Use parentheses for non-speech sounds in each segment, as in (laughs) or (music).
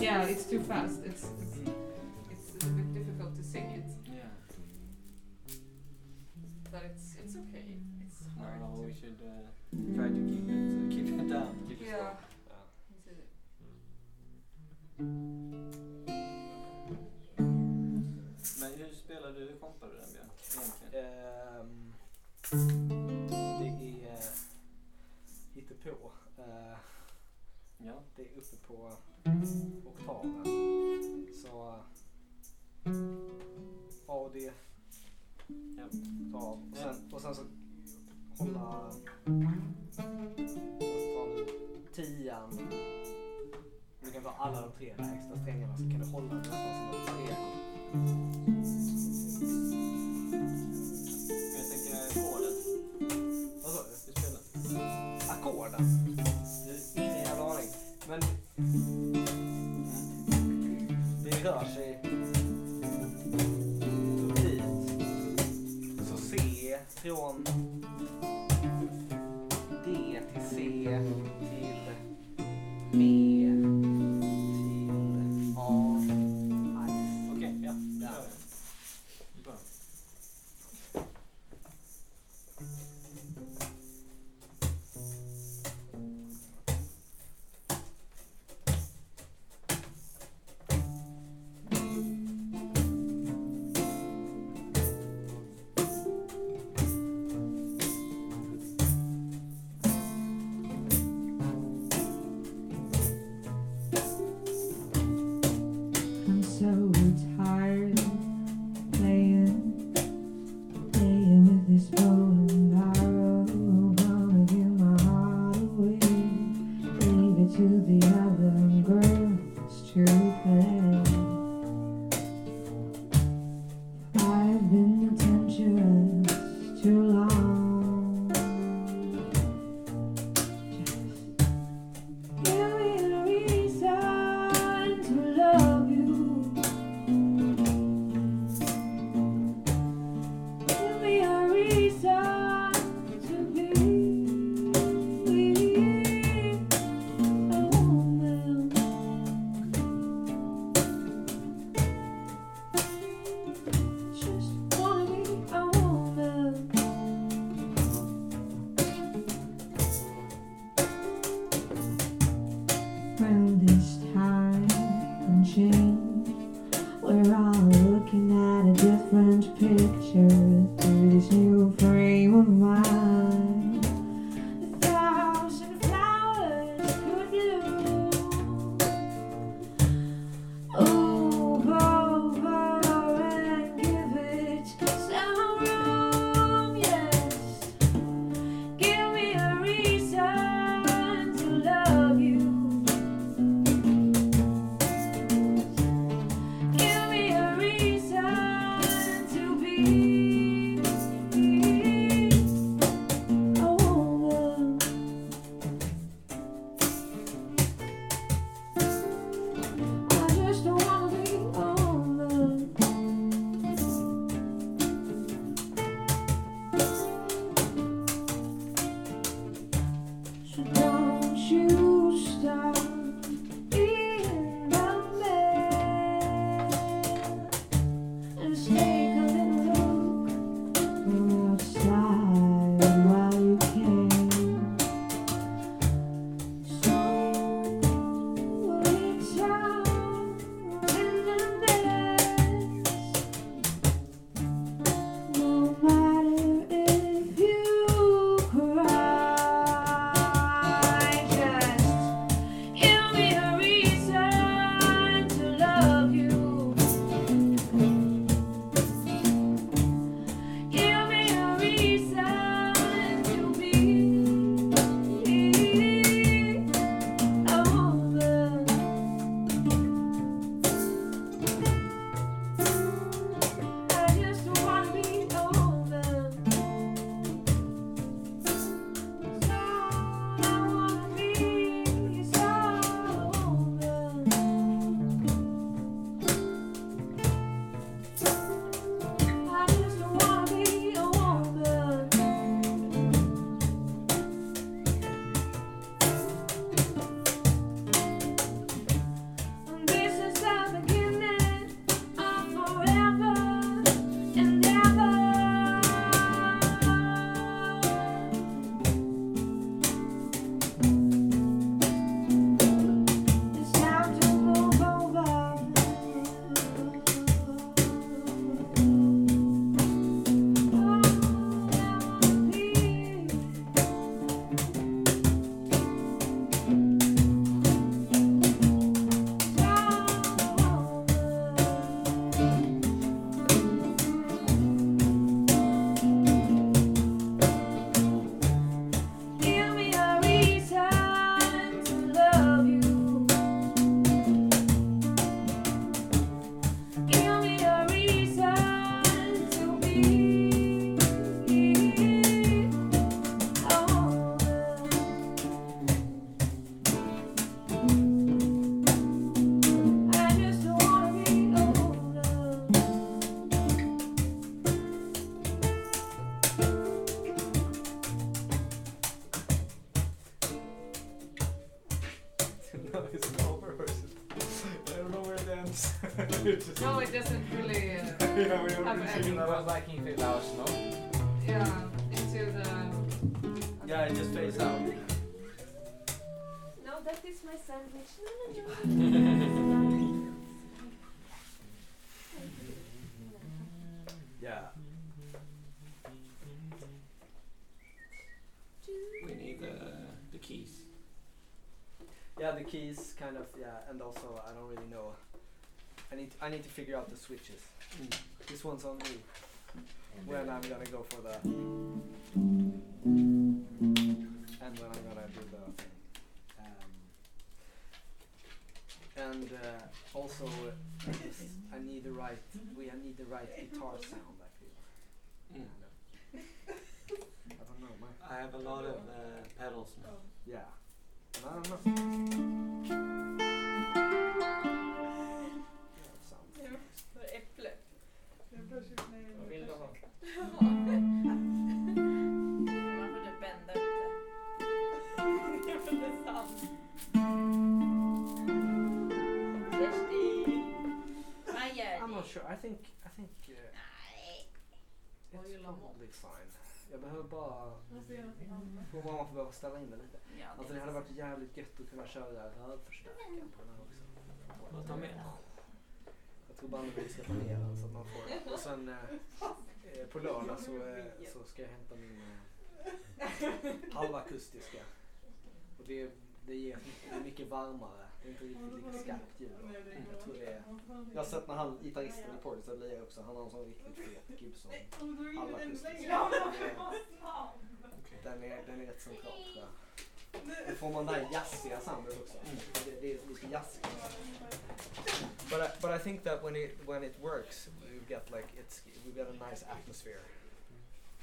Yeah, it's too fast. It's it's, it's a bit difficult to sing it, Yeah. but it's it's okay. It's hard No, to. we should uh, try to keep it keep it down. Keep it Yeah. it- Men hur spelar du kompar du den Björn? Egentligen? Ehm, det är hittepå. Uh, Ja. det är uppe på oktaven. Så A och D. Ja. Ta av. Och sen, och sen så hålla... Tian. Du kan ta alla de tre lägsta strängarna så kan du hålla nästan som en trea. Det rör sig upp. Så C från D till C till B till A. Okej, ja. Ja. to the other girl. It's true. No, it's over. or it- I don't know where it ends. It's just- No, it doesn't really. Uh, yeah, we Have already any- figured That that was out. like in Fifth House, no? yeah, into the. Yeah, it just fades out. No, that is my sandwich. No, no, no. Yeah, the keys, kind of. Yeah, and also I don't really know. I need I need to figure out the switches. This one's on me. When I'm gonna go for the and when I'm gonna do the thing. Um, and uh, also uh, I need the right we need the right guitar sound. I feel. Mm. I don't know. My, I have a lot of uh, pedals now. yeah. And I don't know. I'm not sure. I think I think uh, it's probably fine. Jag behöver bara Får man får behöva ställa in det lite. Ja, Alltså det hade varit jävligt gött att kunna köra rörförstärkaren på den här också. Vad tar med? Jag tror bara vi ska ta ner den så att man får Och sen eh, eh, på lördag så, eh, så ska jag hämta min eh, halvakustiska. Och det, det ger det är mycket varmare. Det är inte riktigt lika skarpt ljud. Jag tror det är Jag har sett när han, gitarristen i Portishead lirar också, han har en sån riktigt fet Gibson halvakustisk. Den är, den är rätt central tror jag. Då får man det här jazziga soundet också. Det, det är lite jazzigt. But I, but I think that when it when it works, we get like it's we get a nice atmosphere.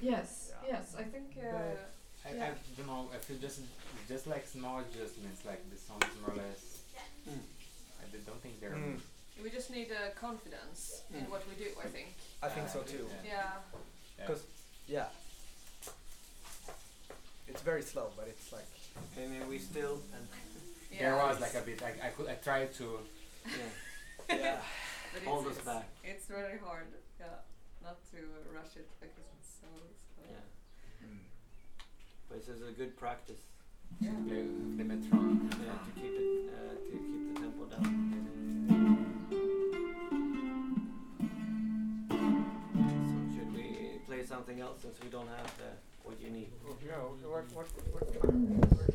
Yes, Yeah. yes, I think. Uh, I, I Yeah. don't know, I feel just just like small adjustments, like the songs more or less. Mm. I d- don't think they're. Mm. we just need uh, confidence in Mm. what we do. I think. I think so too. Yeah. Yeah. Yeah. 'Cause- Yeah. It's very slow, but it's like I mean, we still, And (laughs) There was like a bit. I, I could. I tried to. yeah, (laughs) yeah, But hold it's, us back. it's very hard, yeah, not to rush it because it's so slow. Yeah. But this is a good practice. Yeah. play the Metron. Yeah, to keep it, uh, to keep the tempo down. So should we play something else since we don't have the what you need? yeah, what what what kind?